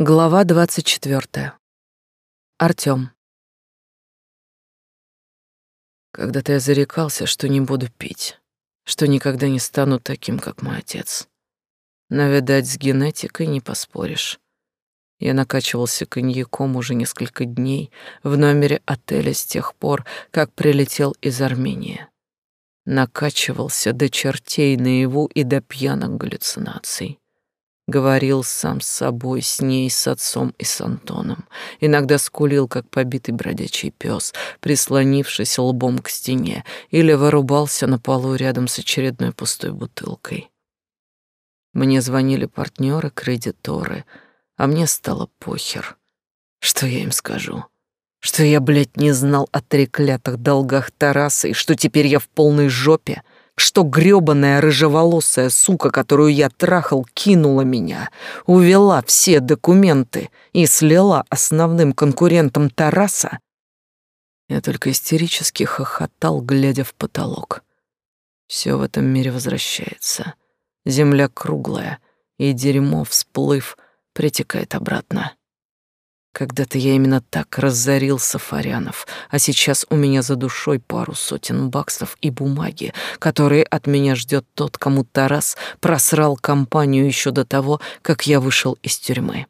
Глава двадцать четвертая. Артём. Когда-то я зарекался, что не буду пить, что никогда не стану таким, как мой отец. Но, видать, с генетикой не поспоришь. Я накачивался коньяком уже несколько дней в номере отеля с тех пор, как прилетел из Армении. Накачивался до чертей наяву и до пьяных галлюцинаций. Говорил сам с собой, с ней, с отцом и с Антоном. Иногда скулил, как побитый бродячий пес, прислонившись лбом к стене, или вырубался на полу рядом с очередной пустой бутылкой. Мне звонили партнеры, кредиторы, а мне стало похер. Что я им скажу? Что я, блядь, не знал о треклятых долгах Тараса и что теперь я в полной жопе — что грёбаная рыжеволосая сука, которую я трахал, кинула меня, увела все документы и слила основным конкурентом Тараса, я только истерически хохотал, глядя в потолок. Все в этом мире возвращается. Земля круглая, и дерьмо, всплыв, притекает обратно. Когда-то я именно так разорил Сафарянов, а сейчас у меня за душой пару сотен баксов и бумаги, которые от меня ждет тот, кому Тарас просрал компанию еще до того, как я вышел из тюрьмы.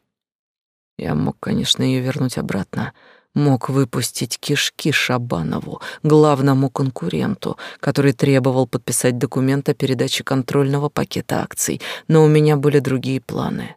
Я мог, конечно, ее вернуть обратно, мог выпустить кишки Шабанову, главному конкуренту, который требовал подписать документ о передаче контрольного пакета акций, но у меня были другие планы.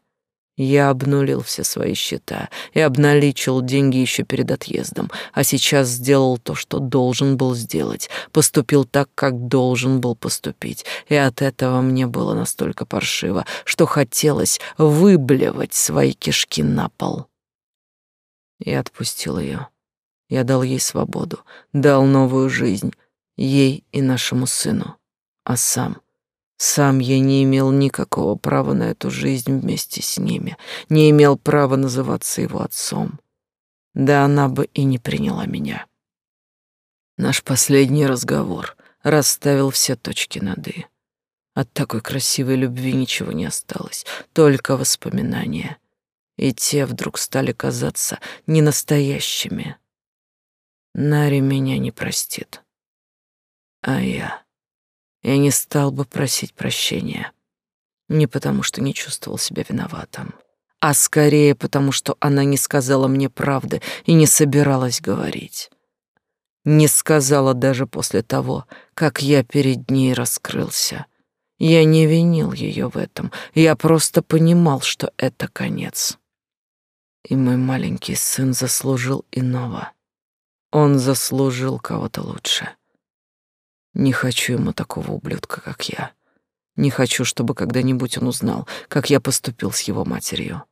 Я обнулил все свои счета и обналичил деньги еще перед отъездом, а сейчас сделал то, что должен был сделать, поступил так, как должен был поступить, и от этого мне было настолько паршиво, что хотелось выблевать свои кишки на пол. Я отпустил ее. Я дал ей свободу, дал новую жизнь ей и нашему сыну, а сам сам я не имел никакого права на эту жизнь вместе с ними, не имел права называться его отцом. Да она бы и не приняла меня. Наш последний разговор расставил все точки над «и». От такой красивой любви ничего не осталось, только воспоминания. И те вдруг стали казаться ненастоящими. Нари меня не простит. А я... Я не стал бы просить прощения. Не потому, что не чувствовал себя виноватым, а скорее потому, что она не сказала мне правды и не собиралась говорить. Не сказала даже после того, как я перед ней раскрылся. Я не винил ее в этом, я просто понимал, что это конец. И мой маленький сын заслужил иного. Он заслужил кого-то лучше. Не хочу ему такого ублюдка, как я. Не хочу, чтобы когда-нибудь он узнал, как я поступил с его матерью.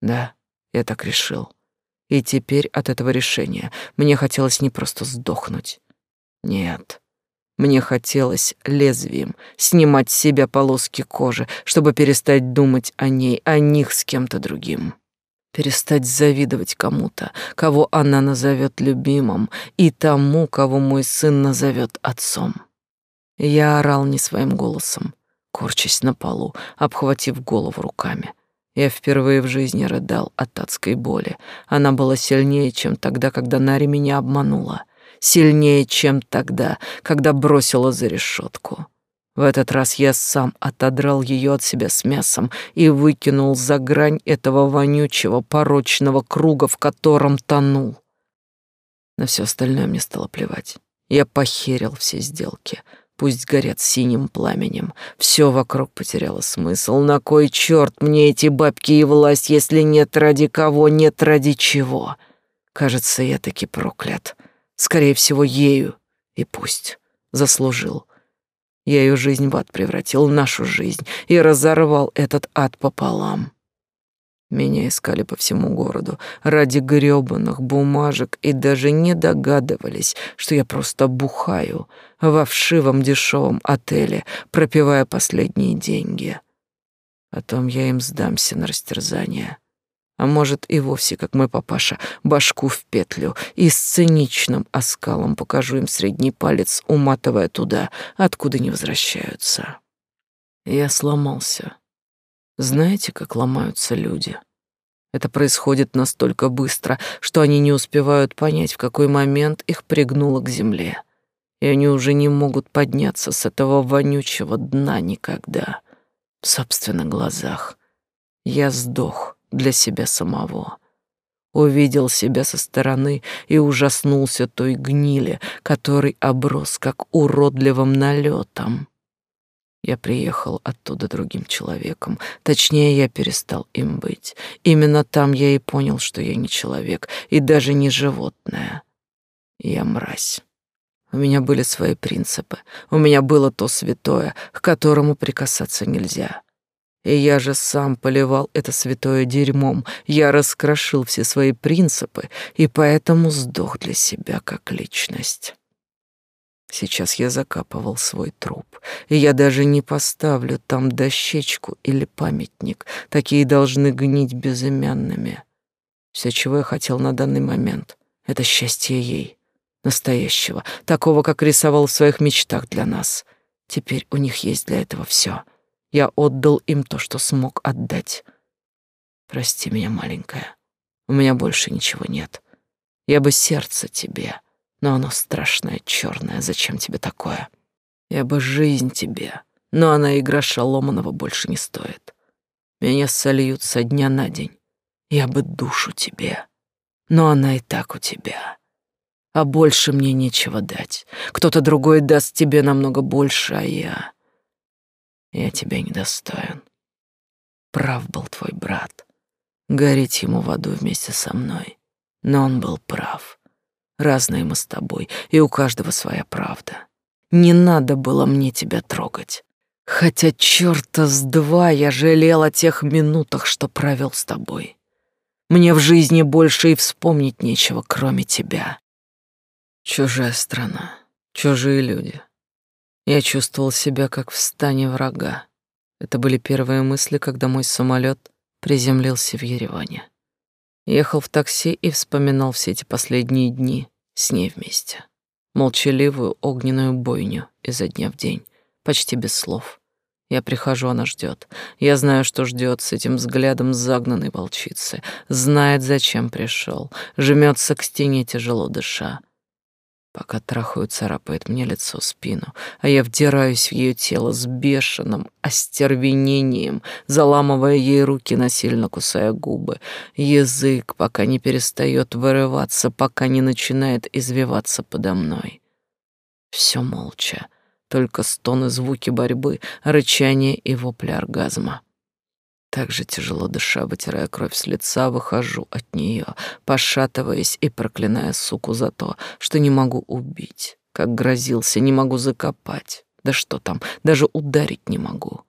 Да, я так решил. И теперь от этого решения мне хотелось не просто сдохнуть. Нет. Мне хотелось лезвием снимать с себя полоски кожи, чтобы перестать думать о ней, о них с кем-то другим перестать завидовать кому-то, кого она назовет любимым, и тому, кого мой сын назовет отцом. Я орал не своим голосом, корчась на полу, обхватив голову руками. Я впервые в жизни рыдал от адской боли. Она была сильнее, чем тогда, когда Нари меня обманула. Сильнее, чем тогда, когда бросила за решетку. В этот раз я сам отодрал ее от себя с мясом и выкинул за грань этого вонючего порочного круга, в котором тонул. На все остальное мне стало плевать. Я похерил все сделки. Пусть горят синим пламенем. Все вокруг потеряло смысл. На кой черт мне эти бабки и власть, если нет ради кого, нет ради чего? Кажется, я таки проклят. Скорее всего, ею. И пусть. Заслужил. Я ее жизнь в ад превратил, нашу жизнь, и разорвал этот ад пополам. Меня искали по всему городу ради грёбаных бумажек и даже не догадывались, что я просто бухаю во вшивом дешевом отеле, пропивая последние деньги. Потом я им сдамся на растерзание. А может, и вовсе, как мой папаша, башку в петлю и с циничным оскалом покажу им средний палец, уматывая туда, откуда не возвращаются. Я сломался. Знаете, как ломаются люди? Это происходит настолько быстро, что они не успевают понять, в какой момент их пригнуло к земле. И они уже не могут подняться с этого вонючего дна никогда. В собственных глазах. Я сдох для себя самого. Увидел себя со стороны и ужаснулся той гнили, который оброс как уродливым налетом. Я приехал оттуда другим человеком. Точнее, я перестал им быть. Именно там я и понял, что я не человек и даже не животное. Я мразь. У меня были свои принципы. У меня было то святое, к которому прикасаться нельзя. И я же сам поливал это святое дерьмом. Я раскрошил все свои принципы и поэтому сдох для себя как личность. Сейчас я закапывал свой труп, и я даже не поставлю там дощечку или памятник. Такие должны гнить безымянными. Все, чего я хотел на данный момент, — это счастье ей, настоящего, такого, как рисовал в своих мечтах для нас. Теперь у них есть для этого все. Я отдал им то, что смог отдать. Прости меня, маленькая, у меня больше ничего нет. Я бы сердце тебе но оно страшное, черное. Зачем тебе такое? Я бы жизнь тебе, но она и гроша ломаного больше не стоит. Меня сольют со дня на день. Я бы душу тебе, но она и так у тебя. А больше мне нечего дать. Кто-то другой даст тебе намного больше, а я... Я тебя недостоин. Прав был твой брат. Гореть ему в аду вместе со мной. Но он был прав. Разные мы с тобой, и у каждого своя правда. Не надо было мне тебя трогать. Хотя черта с два я жалел о тех минутах, что провел с тобой. Мне в жизни больше и вспомнить нечего, кроме тебя. Чужая страна, чужие люди. Я чувствовал себя как в стане врага. Это были первые мысли, когда мой самолет приземлился в Ереване. Ехал в такси и вспоминал все эти последние дни с ней вместе. Молчаливую огненную бойню изо дня в день, почти без слов. Я прихожу, она ждет. Я знаю, что ждет с этим взглядом загнанной волчицы. Знает, зачем пришел. Жмется к стене, тяжело дыша. Пока трахают, царапает мне лицо, спину, а я вдираюсь в ее тело с бешеным остервенением, заламывая ей руки, насильно кусая губы. Язык пока не перестает вырываться, пока не начинает извиваться подо мной. Все молча, только стоны звуки борьбы, рычание и вопли оргазма. Так же тяжело дыша, вытирая кровь с лица, выхожу от нее, пошатываясь и проклиная суку за то, что не могу убить, как грозился, не могу закопать. Да что там, даже ударить не могу.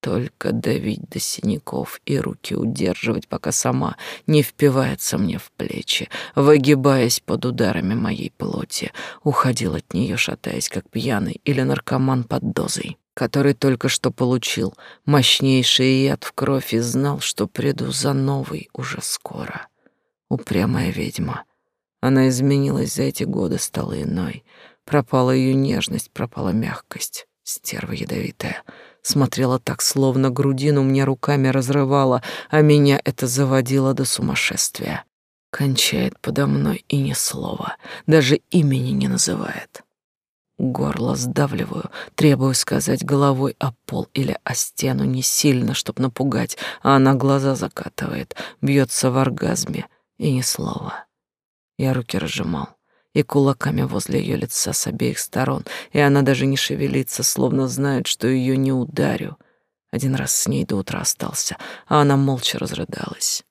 Только давить до синяков и руки удерживать, пока сама не впивается мне в плечи, выгибаясь под ударами моей плоти, уходил от нее, шатаясь, как пьяный или наркоман под дозой который только что получил мощнейший яд в кровь и знал, что приду за новый уже скоро. Упрямая ведьма. Она изменилась за эти годы, стала иной. Пропала ее нежность, пропала мягкость. Стерва ядовитая. Смотрела так, словно грудину мне руками разрывала, а меня это заводило до сумасшествия. Кончает подо мной и ни слова, даже имени не называет. Горло сдавливаю, требую сказать головой о пол или о стену не сильно, чтоб напугать, а она глаза закатывает, бьется в оргазме, и ни слова. Я руки разжимал, и кулаками возле ее лица с обеих сторон, и она даже не шевелится, словно знает, что ее не ударю. Один раз с ней до утра остался, а она молча разрыдалась.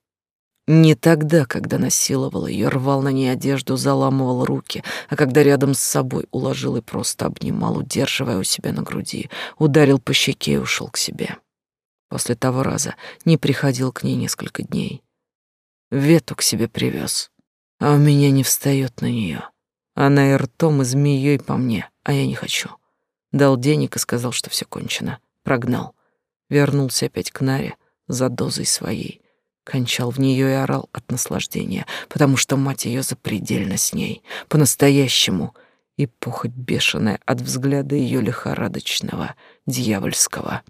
Не тогда, когда насиловал ее, рвал на ней одежду, заламывал руки, а когда рядом с собой уложил и просто обнимал, удерживая у себя на груди, ударил по щеке и ушел к себе. После того раза не приходил к ней несколько дней. Вету к себе привез, а у меня не встает на нее. Она и ртом, и змеей по мне, а я не хочу. Дал денег и сказал, что все кончено. Прогнал. Вернулся опять к Наре за дозой своей кончал в нее и орал от наслаждения, потому что мать ее запредельно с ней, по-настоящему, и похоть бешеная от взгляда ее лихорадочного, дьявольского.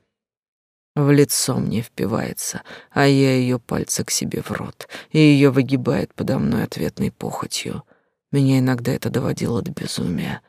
В лицо мне впивается, а я ее пальцы к себе в рот, и ее выгибает подо мной ответной похотью. Меня иногда это доводило до безумия.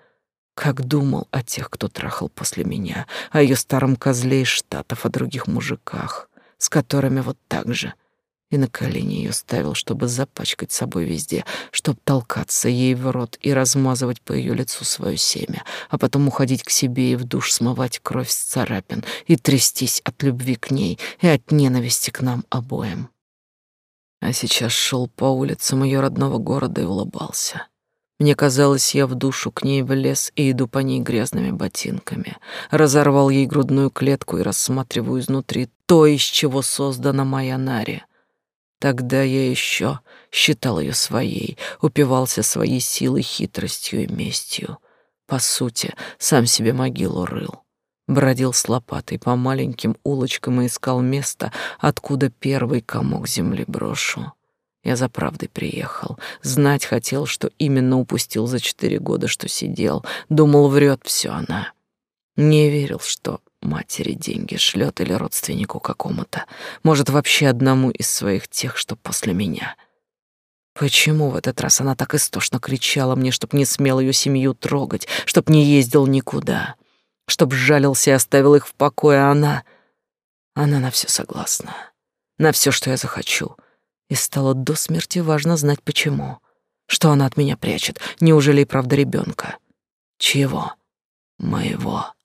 Как думал о тех, кто трахал после меня, о ее старом козле из Штатов, о других мужиках, с которыми вот так же — и на колени ее ставил, чтобы запачкать собой везде, чтоб толкаться ей в рот и размазывать по ее лицу свое семя, а потом уходить к себе и в душ смывать кровь с царапин и трястись от любви к ней и от ненависти к нам обоим. А сейчас шел по улицам ее родного города и улыбался. Мне казалось, я в душу к ней влез и иду по ней грязными ботинками. Разорвал ей грудную клетку и рассматриваю изнутри то, из чего создана моя Нари — Тогда я еще считал ее своей, упивался своей силой, хитростью и местью. По сути, сам себе могилу рыл. Бродил с лопатой по маленьким улочкам и искал место, откуда первый комок земли брошу. Я за правдой приехал. Знать хотел, что именно упустил за четыре года, что сидел. Думал, врет все она. Не верил, что матери деньги шлет или родственнику какому-то, может, вообще одному из своих тех, что после меня. Почему в этот раз она так истошно кричала мне, чтоб не смел ее семью трогать, чтоб не ездил никуда, чтоб жалился и оставил их в покое, а она... Она на все согласна, на все, что я захочу. И стало до смерти важно знать, почему. Что она от меня прячет, неужели и правда ребенка? Чего? Моего.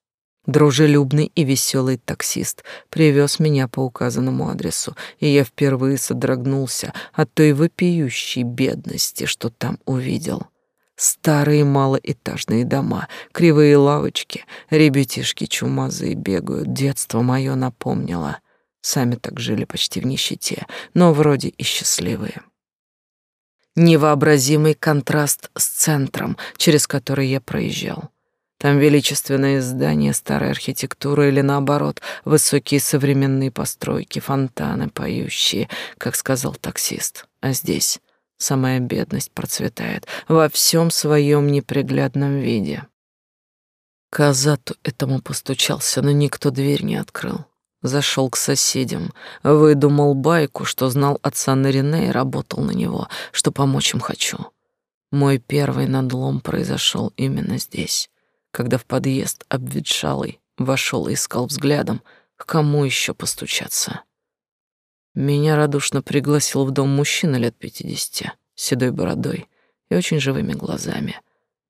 Дружелюбный и веселый таксист привез меня по указанному адресу, и я впервые содрогнулся от той вопиющей бедности, что там увидел. Старые малоэтажные дома, кривые лавочки, ребятишки чумазые бегают, детство мое напомнило. Сами так жили почти в нищете, но вроде и счастливые. Невообразимый контраст с центром, через который я проезжал. Там величественные здания старой архитектуры или, наоборот, высокие современные постройки, фонтаны поющие, как сказал таксист. А здесь самая бедность процветает во всем своем неприглядном виде. Казату этому постучался, но никто дверь не открыл. Зашел к соседям, выдумал байку, что знал отца Нарине и работал на него, что помочь им хочу. Мой первый надлом произошел именно здесь когда в подъезд обветшалый вошел и искал взглядом, к кому еще постучаться. Меня радушно пригласил в дом мужчина лет пятидесяти, седой бородой и очень живыми глазами.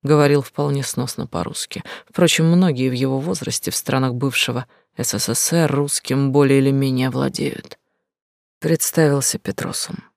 Говорил вполне сносно по-русски. Впрочем, многие в его возрасте в странах бывшего СССР русским более или менее владеют. Представился Петросом.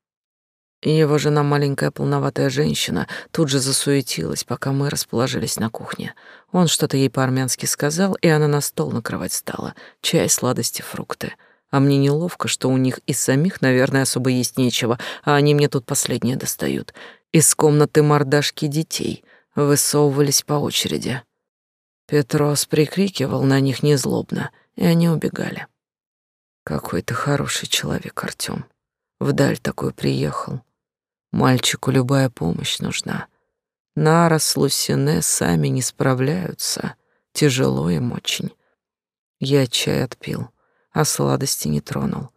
Его жена, маленькая полноватая женщина, тут же засуетилась, пока мы расположились на кухне. Он что-то ей по-армянски сказал, и она на стол накрывать стала. Чай, сладости, фрукты. А мне неловко, что у них и самих, наверное, особо есть нечего, а они мне тут последнее достают. Из комнаты мордашки детей высовывались по очереди. Петрос прикрикивал на них незлобно, и они убегали. Какой ты хороший человек, Артём. Вдаль такой приехал. Мальчику любая помощь нужна. Нара с Лусине сами не справляются. Тяжело им очень. Я чай отпил, а сладости не тронул.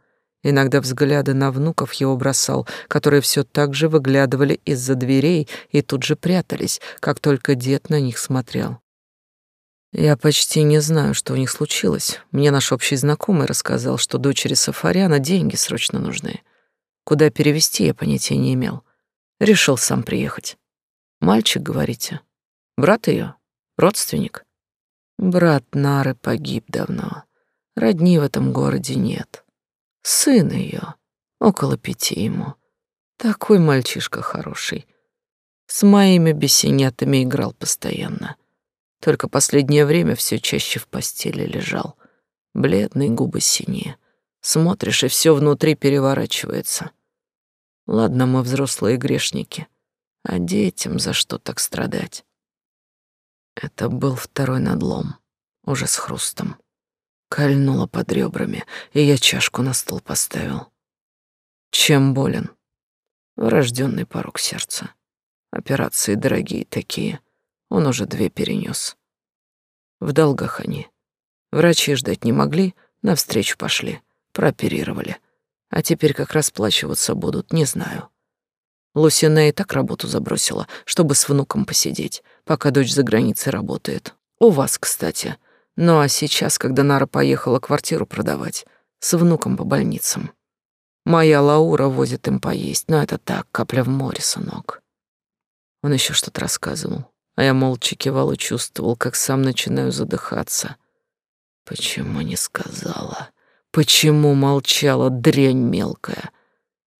Иногда взгляды на внуков его бросал, которые все так же выглядывали из-за дверей и тут же прятались, как только дед на них смотрел. Я почти не знаю, что у них случилось. Мне наш общий знакомый рассказал, что дочери Сафаряна деньги срочно нужны. Куда перевести, я понятия не имел. Решил сам приехать. Мальчик, говорите? Брат ее? Родственник? Брат Нары погиб давно. Родни в этом городе нет. Сын ее, около пяти ему. Такой мальчишка хороший. С моими бесенятами играл постоянно. Только последнее время все чаще в постели лежал. Бледные губы синие. Смотришь, и все внутри переворачивается. Ладно, мы взрослые грешники, а детям за что так страдать? Это был второй надлом, уже с хрустом. Кольнуло под ребрами, и я чашку на стол поставил. Чем болен? Врожденный порог сердца. Операции дорогие такие. Он уже две перенес. В долгах они. Врачи ждать не могли, Навстречу пошли, прооперировали. А теперь как расплачиваться будут, не знаю. Лусина и так работу забросила, чтобы с внуком посидеть, пока дочь за границей работает. У вас, кстати. Ну а сейчас, когда Нара поехала квартиру продавать, с внуком по больницам. Моя Лаура возит им поесть, но это так, капля в море, сынок. Он еще что-то рассказывал, а я молча кивал и чувствовал, как сам начинаю задыхаться. Почему не сказала? Почему молчала дрянь мелкая?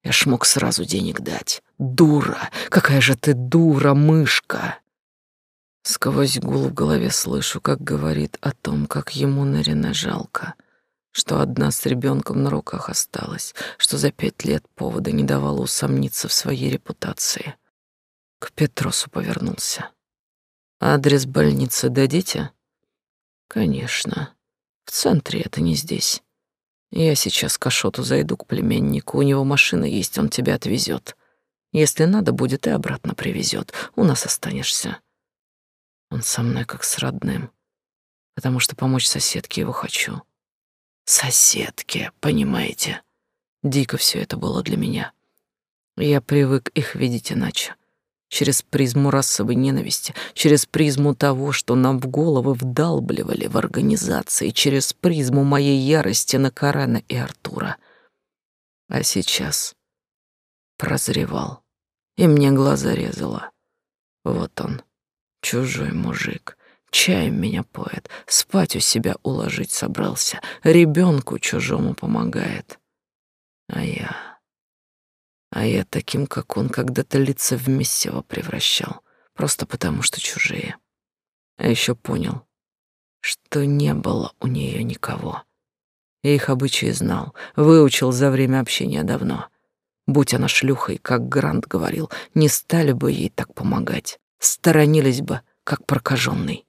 Я ж мог сразу денег дать. Дура! Какая же ты дура, мышка! Сквозь гул в голове слышу, как говорит о том, как ему Нарина жалко, что одна с ребенком на руках осталась, что за пять лет повода не давала усомниться в своей репутации. К Петросу повернулся. «Адрес больницы дадите?» «Конечно. В центре это не здесь. Я сейчас к Ашоту зайду к племяннику, у него машина есть, он тебя отвезет. Если надо будет, и обратно привезет. У нас останешься. Он со мной как с родным, потому что помочь соседке его хочу. Соседке, понимаете? Дико все это было для меня. Я привык их видеть иначе через призму расовой ненависти, через призму того, что нам в головы вдалбливали в организации, через призму моей ярости на Карена и Артура. А сейчас прозревал, и мне глаза резало. Вот он, чужой мужик, чаем меня поет, спать у себя уложить собрался, ребенку чужому помогает. А я... А я таким, как он, когда-то лица в месиво превращал, просто потому что чужие. А еще понял, что не было у нее никого. Я их обычаи знал, выучил за время общения давно. Будь она шлюхой, как Грант говорил, не стали бы ей так помогать, сторонились бы, как прокаженный.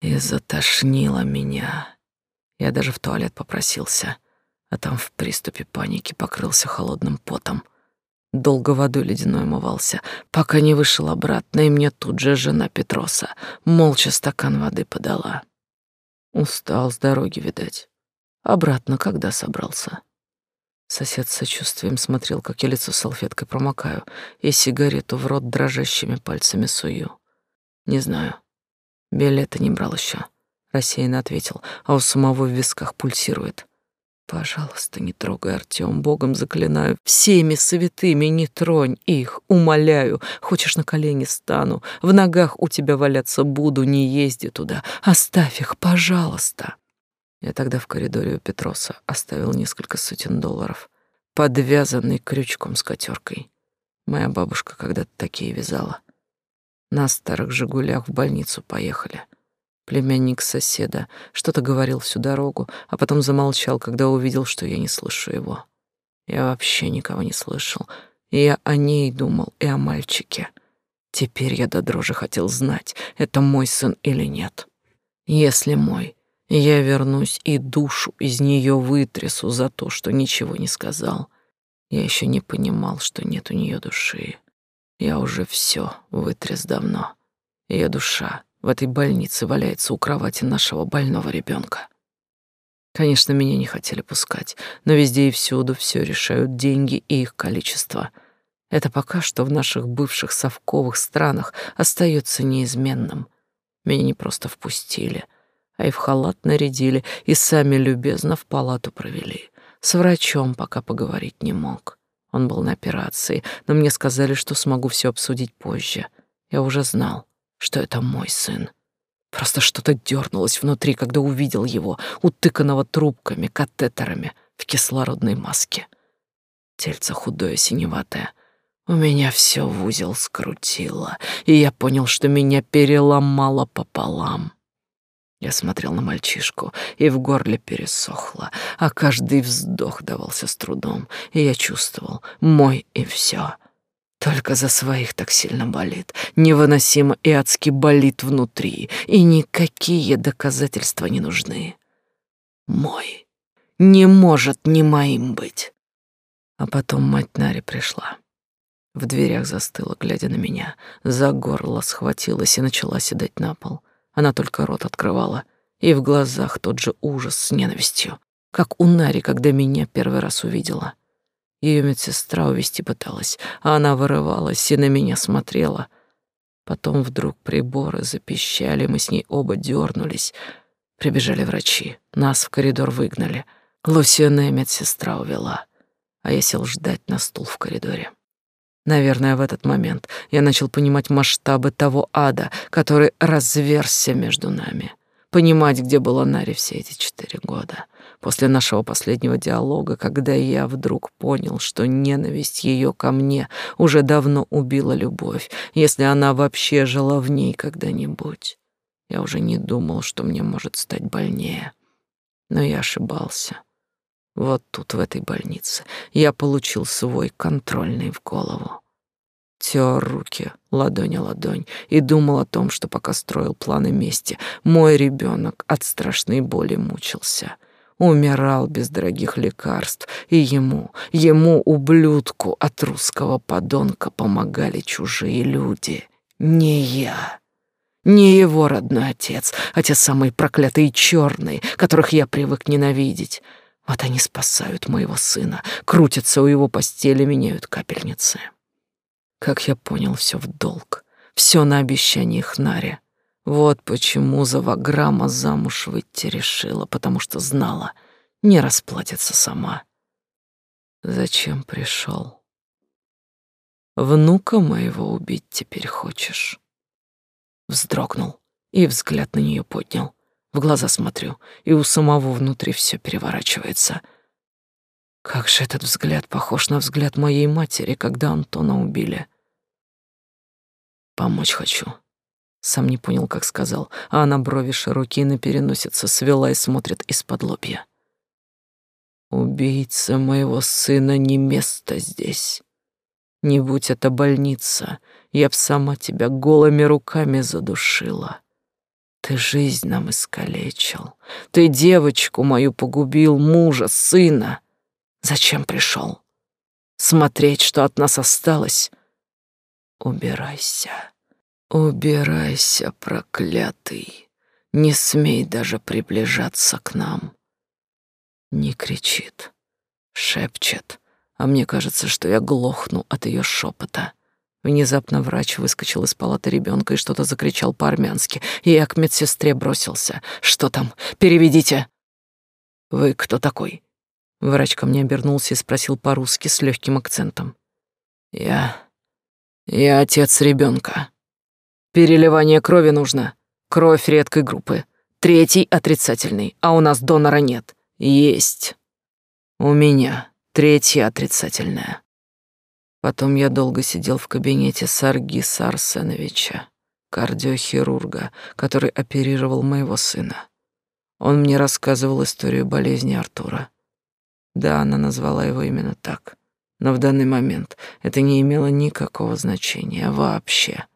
И затошнило меня. Я даже в туалет попросился а там в приступе паники покрылся холодным потом. Долго водой ледяной умывался, пока не вышел обратно, и мне тут же жена Петроса молча стакан воды подала. Устал с дороги, видать. Обратно когда собрался? Сосед с сочувствием смотрел, как я лицо салфеткой промокаю и сигарету в рот дрожащими пальцами сую. Не знаю. Билета не брал еще. Рассеянно ответил, а у самого в висках пульсирует. Пожалуйста, не трогай, Артём, Богом заклинаю, всеми святыми не тронь их, умоляю. Хочешь, на колени стану, в ногах у тебя валяться буду, не езди туда. Оставь их, пожалуйста. Я тогда в коридоре у Петроса оставил несколько сотен долларов, подвязанный крючком с котеркой. Моя бабушка когда-то такие вязала. На старых «Жигулях» в больницу поехали. Племянник соседа что-то говорил всю дорогу, а потом замолчал, когда увидел, что я не слышу его. Я вообще никого не слышал. Я о ней думал и о мальчике. Теперь я до дрожи хотел знать, это мой сын или нет. Если мой, я вернусь и душу из нее вытрясу за то, что ничего не сказал. Я еще не понимал, что нет у нее души. Я уже все вытряс давно. Ее душа в этой больнице валяется у кровати нашего больного ребенка. Конечно, меня не хотели пускать, но везде и всюду все решают деньги и их количество. Это пока что в наших бывших совковых странах остается неизменным. Меня не просто впустили, а и в халат нарядили, и сами любезно в палату провели. С врачом пока поговорить не мог. Он был на операции, но мне сказали, что смогу все обсудить позже. Я уже знал что это мой сын. Просто что-то дернулось внутри, когда увидел его, утыканного трубками, катетерами, в кислородной маске. Тельце худое, синеватое. У меня все в узел скрутило, и я понял, что меня переломало пополам. Я смотрел на мальчишку, и в горле пересохло, а каждый вздох давался с трудом, и я чувствовал мой и все. Только за своих так сильно болит, невыносимо и адски болит внутри, и никакие доказательства не нужны. Мой. Не может не моим быть. А потом мать Нари пришла. В дверях застыла, глядя на меня, за горло схватилась и начала седать на пол. Она только рот открывала, и в глазах тот же ужас с ненавистью, как у Нари, когда меня первый раз увидела. Ее медсестра увести пыталась, а она вырывалась и на меня смотрела. Потом вдруг приборы запищали, мы с ней оба дернулись. Прибежали врачи, нас в коридор выгнали. Лусиная медсестра увела, а я сел ждать на стул в коридоре. Наверное, в этот момент я начал понимать масштабы того ада, который разверзся между нами. Понимать, где была Нари все эти четыре года. После нашего последнего диалога, когда я вдруг понял, что ненависть ее ко мне уже давно убила любовь, если она вообще жила в ней когда-нибудь. Я уже не думал, что мне может стать больнее. Но я ошибался. Вот тут, в этой больнице, я получил свой контрольный в голову. Тер руки, ладонь о ладонь, и думал о том, что пока строил планы мести, мой ребенок от страшной боли мучился — умирал без дорогих лекарств, и ему, ему, ублюдку от русского подонка, помогали чужие люди, не я. Не его родной отец, а те самые проклятые черные, которых я привык ненавидеть. Вот они спасают моего сына, крутятся у его постели, меняют капельницы. Как я понял, все в долг, все на обещании Хнаре. Вот почему за Ваграма замуж выйти решила, потому что знала, не расплатится сама. Зачем пришел? Внука моего убить теперь хочешь? Вздрогнул и взгляд на нее поднял. В глаза смотрю, и у самого внутри все переворачивается. Как же этот взгляд похож на взгляд моей матери, когда Антона убили. Помочь хочу, сам не понял, как сказал, а она брови широкие на переносице свела и смотрит из-под лобья. Убийца моего сына не место здесь. Не будь это больница, я б сама тебя голыми руками задушила. Ты жизнь нам искалечил. Ты девочку мою погубил, мужа, сына. Зачем пришел? Смотреть, что от нас осталось? Убирайся. Убирайся, проклятый. Не смей даже приближаться к нам. Не кричит, шепчет, а мне кажется, что я глохну от ее шепота. Внезапно врач выскочил из палаты ребенка и что-то закричал по-армянски, я к медсестре бросился. «Что там? Переведите!» «Вы кто такой?» Врач ко мне обернулся и спросил по-русски с легким акцентом. «Я... я отец ребенка. Переливание крови нужно. Кровь редкой группы. Третий отрицательный, а у нас донора нет. Есть. У меня третья отрицательная. Потом я долго сидел в кабинете Саргиса Арсеновича, кардиохирурга, который оперировал моего сына. Он мне рассказывал историю болезни Артура. Да, она назвала его именно так. Но в данный момент это не имело никакого значения вообще.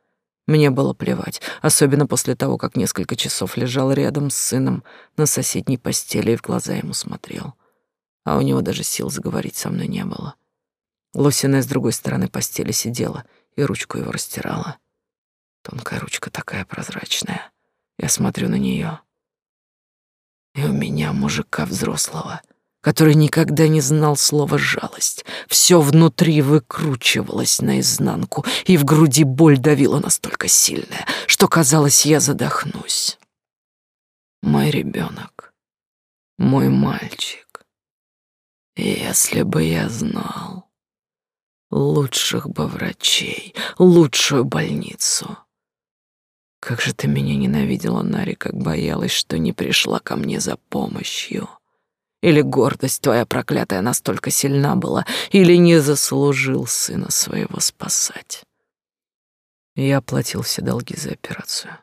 Мне было плевать, особенно после того, как несколько часов лежал рядом с сыном на соседней постели и в глаза ему смотрел. А у него даже сил заговорить со мной не было. Лосиная с другой стороны постели сидела и ручку его растирала. Тонкая ручка такая прозрачная. Я смотрю на нее, И у меня мужика взрослого — который никогда не знал слова «жалость». Все внутри выкручивалось наизнанку, и в груди боль давила настолько сильная, что, казалось, я задохнусь. Мой ребенок, мой мальчик. Если бы я знал лучших бы врачей, лучшую больницу. Как же ты меня ненавидела, Нари, как боялась, что не пришла ко мне за помощью. Или гордость твоя проклятая настолько сильна была, или не заслужил сына своего спасать. Я оплатил все долги за операцию.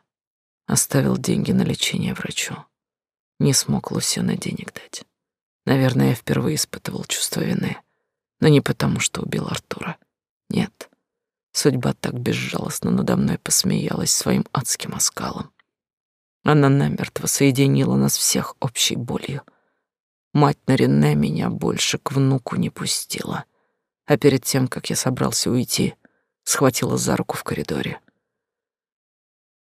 Оставил деньги на лечение врачу. Не смог Лусена денег дать. Наверное, я впервые испытывал чувство вины. Но не потому, что убил Артура. Нет. Судьба так безжалостно надо мной посмеялась своим адским оскалом. Она намертво соединила нас всех общей болью — Мать Нарине меня больше к внуку не пустила. А перед тем, как я собрался уйти, схватила за руку в коридоре.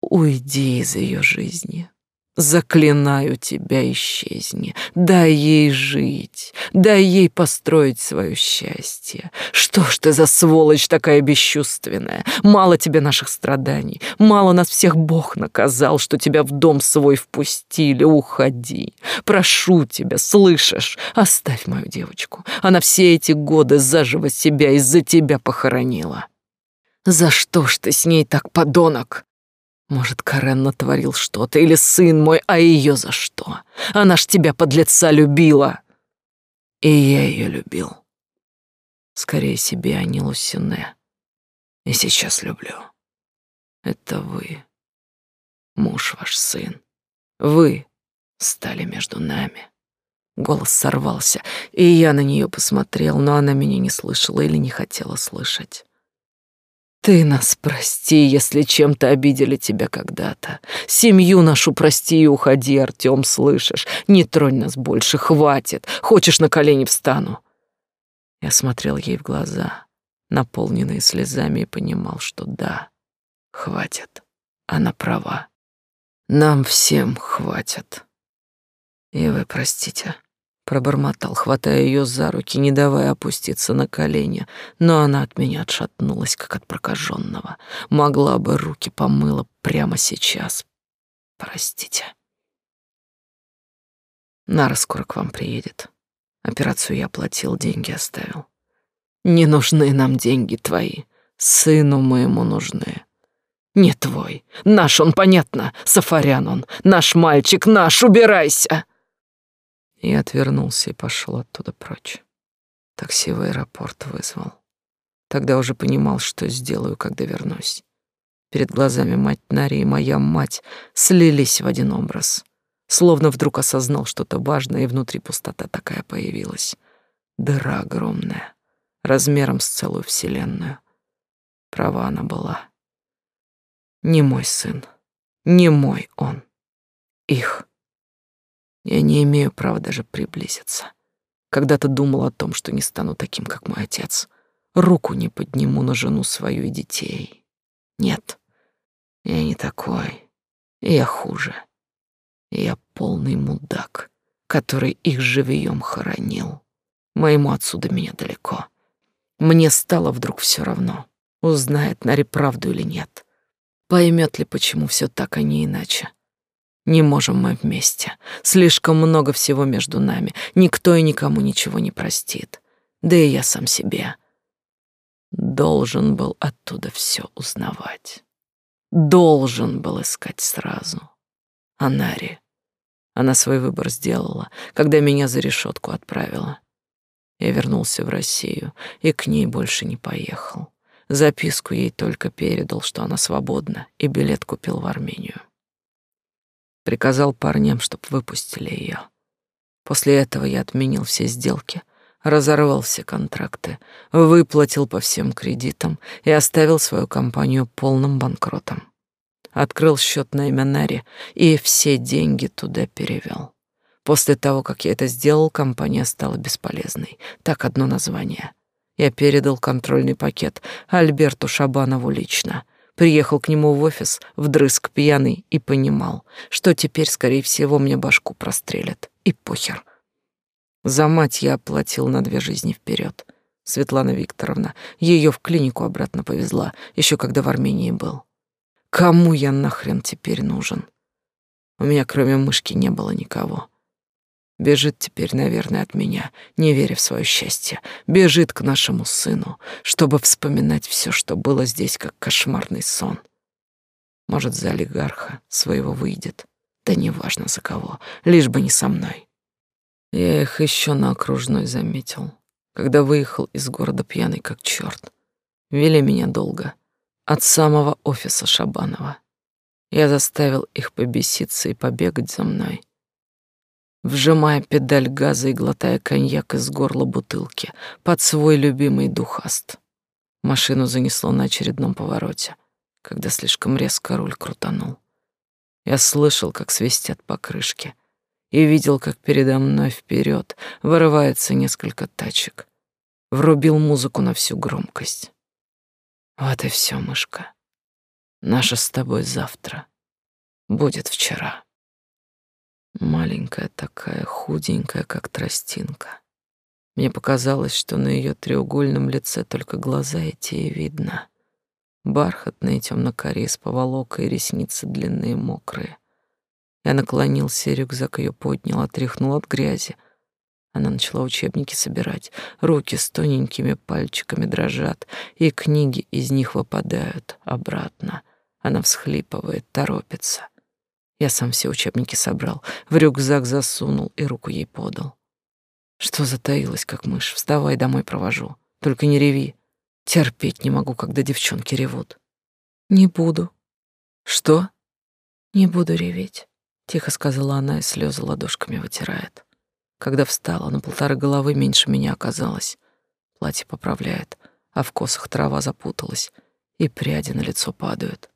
«Уйди из ее жизни. Заклинаю тебя, исчезни. Дай ей жить, дай ей построить свое счастье. Что ж ты за сволочь такая бесчувственная? Мало тебе наших страданий, мало нас всех Бог наказал, что тебя в дом свой впустили. Уходи, прошу тебя, слышишь? Оставь мою девочку. Она все эти годы заживо себя из-за тебя похоронила. За что ж ты с ней так, подонок? Может, Карен натворил что-то, или сын мой, а ее за что? Она ж тебя, подлеца, любила. И я ее любил. Скорее себе, а не Лусине. И сейчас люблю. Это вы, муж ваш сын. Вы стали между нами. Голос сорвался, и я на нее посмотрел, но она меня не слышала или не хотела слышать. Ты нас прости, если чем-то обидели тебя когда-то. Семью нашу прости и уходи, Артём, слышишь? Не тронь нас больше, хватит. Хочешь, на колени встану?» Я смотрел ей в глаза, наполненные слезами, и понимал, что да, хватит. Она права. Нам всем хватит. И вы простите пробормотал, хватая ее за руки, не давая опуститься на колени, но она от меня отшатнулась, как от прокаженного. Могла бы руки помыла прямо сейчас. Простите. Нара скоро к вам приедет. Операцию я оплатил, деньги оставил. Не нужны нам деньги твои. Сыну моему нужны. Не твой. Наш он, понятно. Сафарян он. Наш мальчик, наш, убирайся. И отвернулся и пошел оттуда прочь. Такси в аэропорт вызвал. Тогда уже понимал, что сделаю, когда вернусь. Перед глазами мать Нари и моя мать слились в один образ. Словно вдруг осознал что-то важное, и внутри пустота такая появилась. Дыра огромная, размером с целую вселенную. Права она была. Не мой сын, не мой он. Их. Я не имею права даже приблизиться. Когда-то думал о том, что не стану таким, как мой отец. Руку не подниму на жену свою и детей. Нет, я не такой. Я хуже. Я полный мудак, который их живьем хоронил. Моему отцу до меня далеко. Мне стало вдруг все равно, узнает Нари правду или нет. Поймет ли, почему все так, а не иначе. Не можем мы вместе. Слишком много всего между нами. Никто и никому ничего не простит. Да и я сам себе. Должен был оттуда все узнавать. Должен был искать сразу. Анари. Она свой выбор сделала, когда меня за решетку отправила. Я вернулся в Россию и к ней больше не поехал. Записку ей только передал, что она свободна, и билет купил в Армению. Приказал парням, чтоб выпустили ее. После этого я отменил все сделки, разорвал все контракты, выплатил по всем кредитам и оставил свою компанию полным банкротом. Открыл счет на имя Нари и все деньги туда перевел. После того, как я это сделал, компания стала бесполезной. Так одно название. Я передал контрольный пакет Альберту Шабанову лично — Приехал к нему в офис, вдрызг пьяный, и понимал, что теперь, скорее всего, мне башку прострелят. И похер. За мать я оплатил на две жизни вперед. Светлана Викторовна ее в клинику обратно повезла, еще когда в Армении был. Кому я нахрен теперь нужен? У меня кроме мышки не было никого. Бежит теперь, наверное, от меня, не веря в свое счастье. Бежит к нашему сыну, чтобы вспоминать все, что было здесь, как кошмарный сон. Может, за олигарха своего выйдет. Да неважно за кого, лишь бы не со мной. Я их еще на окружной заметил, когда выехал из города пьяный как черт. Вели меня долго, от самого офиса Шабанова. Я заставил их побеситься и побегать за мной вжимая педаль газа и глотая коньяк из горла бутылки под свой любимый духаст. Машину занесло на очередном повороте, когда слишком резко руль крутанул. Я слышал, как свистят покрышки, и видел, как передо мной вперед вырывается несколько тачек. Врубил музыку на всю громкость. Вот и все, мышка. Наше с тобой завтра будет вчера. Маленькая такая, худенькая, как тростинка. Мне показалось, что на ее треугольном лице только глаза эти и видно. Бархатные темно-карие с поволокой, ресницы длинные мокрые. Я наклонился, рюкзак ее поднял, отряхнул от грязи. Она начала учебники собирать. Руки с тоненькими пальчиками дрожат, и книги из них выпадают обратно. Она всхлипывает, торопится. Я сам все учебники собрал, в рюкзак засунул и руку ей подал. Что затаилась, как мышь? Вставай, домой провожу. Только не реви. Терпеть не могу, когда девчонки ревут. Не буду. Что? Не буду реветь, тихо сказала она и слезы ладошками вытирает. Когда встала, на полторы головы меньше меня оказалось. Платье поправляет, а в косах трава запуталась, и пряди на лицо падают.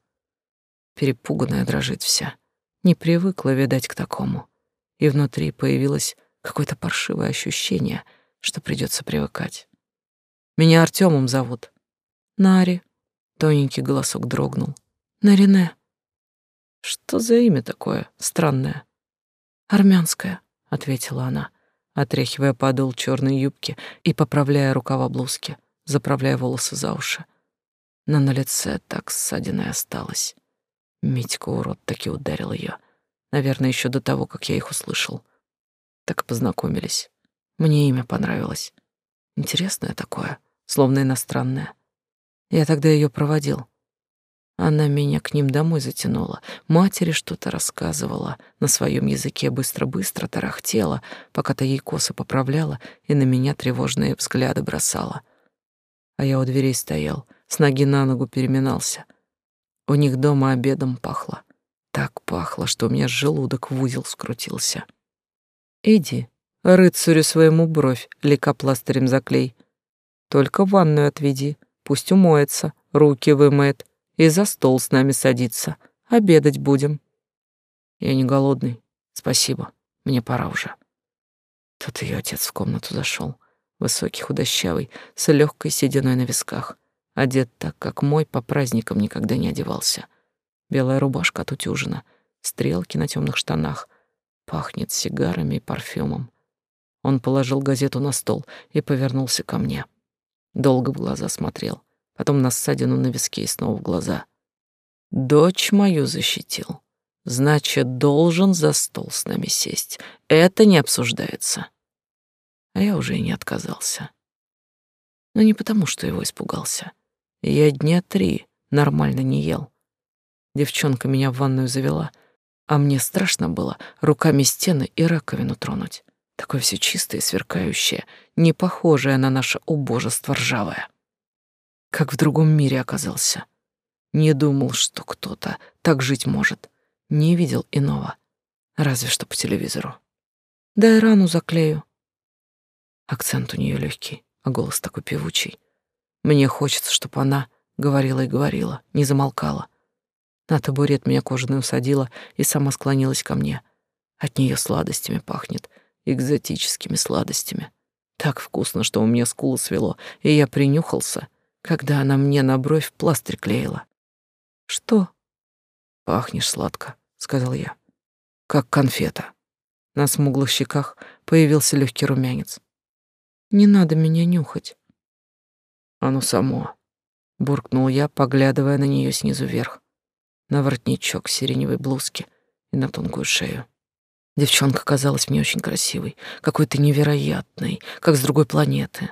Перепуганная дрожит вся. Не привыкла, видать, к такому. И внутри появилось какое-то паршивое ощущение, что придется привыкать. Меня Артемом зовут. Нари. Тоненький голосок дрогнул. Нарине. Что за имя такое странное? Армянское, ответила она, отряхивая подол черной юбки и поправляя рукава блузки, заправляя волосы за уши. Но на лице так ссадиной осталось. Митька, урод, таки ударил ее. Наверное, еще до того, как я их услышал. Так и познакомились. Мне имя понравилось. Интересное такое, словно иностранное. Я тогда ее проводил. Она меня к ним домой затянула. Матери что-то рассказывала. На своем языке быстро-быстро тарахтела, пока то ей косы поправляла и на меня тревожные взгляды бросала. А я у дверей стоял, с ноги на ногу переминался — у них дома обедом пахло. Так пахло, что у меня желудок в узел скрутился. Иди, рыцарю своему бровь лейкопластырем заклей. Только ванную отведи, пусть умоется, руки вымоет и за стол с нами садится. Обедать будем. Я не голодный, спасибо, мне пора уже. Тут ее отец в комнату зашел, высокий, худощавый, с легкой сединой на висках одет так, как мой по праздникам никогда не одевался. Белая рубашка отутюжена, стрелки на темных штанах, пахнет сигарами и парфюмом. Он положил газету на стол и повернулся ко мне. Долго в глаза смотрел, потом на ссадину на виске и снова в глаза. «Дочь мою защитил. Значит, должен за стол с нами сесть. Это не обсуждается». А я уже и не отказался. Но не потому, что его испугался. Я дня три нормально не ел. Девчонка меня в ванную завела, а мне страшно было руками стены и раковину тронуть. Такое все чистое, сверкающее, не похожее на наше убожество ржавое. Как в другом мире оказался. Не думал, что кто-то так жить может. Не видел иного. Разве что по телевизору. Дай рану заклею. Акцент у нее легкий, а голос такой певучий. Мне хочется, чтобы она говорила и говорила, не замолкала. На табурет меня кожаный усадила и сама склонилась ко мне. От нее сладостями пахнет, экзотическими сладостями. Так вкусно, что у меня скулы свело, и я принюхался, когда она мне на бровь пластырь клеила. «Что?» «Пахнешь сладко», — сказал я. «Как конфета». На смуглых щеках появился легкий румянец. «Не надо меня нюхать. Оно само. Буркнул я, поглядывая на нее снизу вверх. На воротничок сиреневой блузки и на тонкую шею. Девчонка казалась мне очень красивой, какой-то невероятной, как с другой планеты.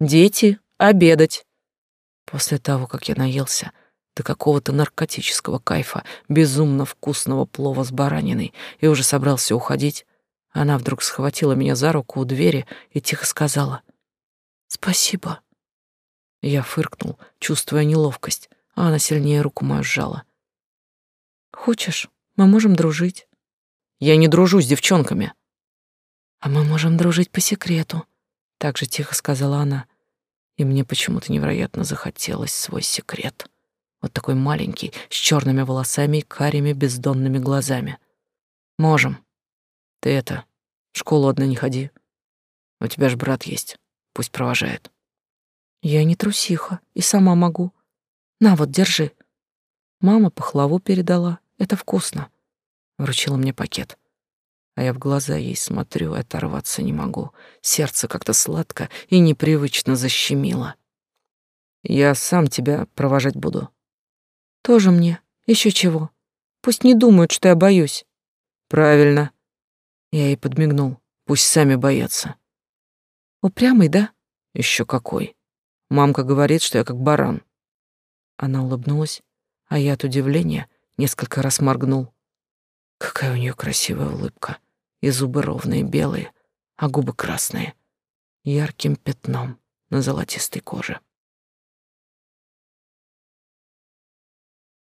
«Дети, обедать!» После того, как я наелся до какого-то наркотического кайфа, безумно вкусного плова с бараниной, и уже собрался уходить, она вдруг схватила меня за руку у двери и тихо сказала «Спасибо». Я фыркнул, чувствуя неловкость, а она сильнее руку мою сжала. «Хочешь, мы можем дружить?» «Я не дружу с девчонками». «А мы можем дружить по секрету», — так же тихо сказала она. И мне почему-то невероятно захотелось свой секрет. Вот такой маленький, с черными волосами и карими бездонными глазами. «Можем. Ты это, в школу одна не ходи. У тебя ж брат есть, пусть провожает». Я не трусиха и сама могу. На вот, держи. Мама пахлаву передала. Это вкусно. Вручила мне пакет. а я в глаза ей смотрю оторваться не могу. Сердце как-то сладко и непривычно защемило. Я сам тебя провожать буду. Тоже мне. Еще чего. Пусть не думают, что я боюсь. Правильно. Я ей подмигнул. Пусть сами боятся. Упрямый, да? Еще какой. Мамка говорит, что я как баран. Она улыбнулась, а я от удивления несколько раз моргнул. Какая у нее красивая улыбка. И зубы ровные, белые, а губы красные, ярким пятном на золотистой коже.